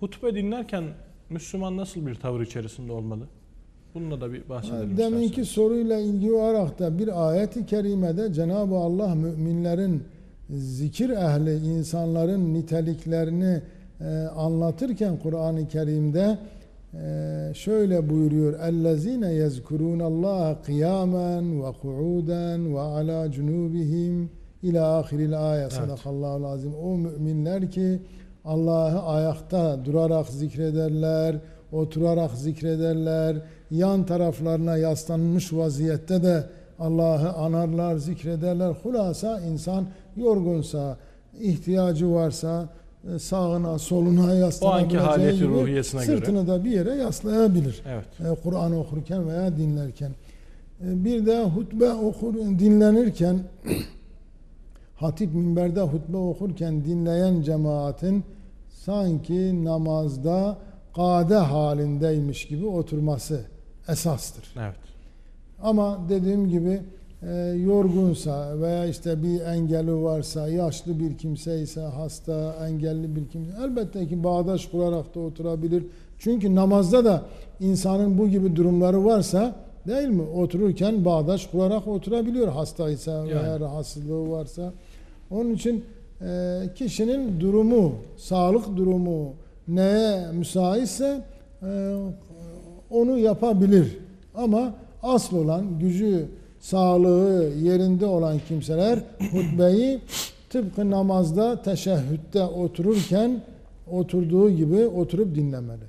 Hutbe dinlerken Müslüman nasıl bir tavır içerisinde olmalı? Bununla da bir bahsedelim Deminki isterseniz. soruyla ilgili olarak da bir ayet-i kerimede Cenab-ı Allah müminlerin zikir ehli insanların niteliklerini e, anlatırken Kur'an-ı Kerim'de e, şöyle buyuruyor اَلَّذ۪ينَ يَذْكُرُونَ اللّٰهَ قِيَامًا وَقُعُودًا وَعَلَى جُنُوبِهِمْ ila ahiril ayet. Sadakallahu azim. O müminler ki Allah'ı ayakta durarak zikrederler, oturarak zikrederler, yan taraflarına yaslanmış vaziyette de Allah'ı anarlar, zikrederler. Hulasa insan yorgunsa, ihtiyacı varsa e, sağına, soluna yaslanabileceği gibi ruhiyesine göre. sırtını da bir yere yaslayabilir. Evet. E, Kur'an okurken veya dinlerken. E, Bir de hutbe okur, dinlenirken hatip minberde hutbe okurken dinleyen cemaatin sanki namazda kade halindeymiş gibi oturması esastır. Evet. Ama dediğim gibi e, yorgunsa veya işte bir engeli varsa, yaşlı bir kimse ise, hasta, engelli bir kimse elbette ki bağdaş kurarak da oturabilir. Çünkü namazda da insanın bu gibi durumları varsa değil mi? Otururken bağdaş kurarak oturabiliyor hastaysa veya Yani. rahatsızlığı varsa. Onun için kişinin durumu, sağlık durumu neye müsaitse e, onu yapabilir. Ama asıl olan gücü, sağlığı yerinde olan kimseler hutbeyi tıpkı namazda teşehhütte otururken oturduğu gibi oturup dinlemeli.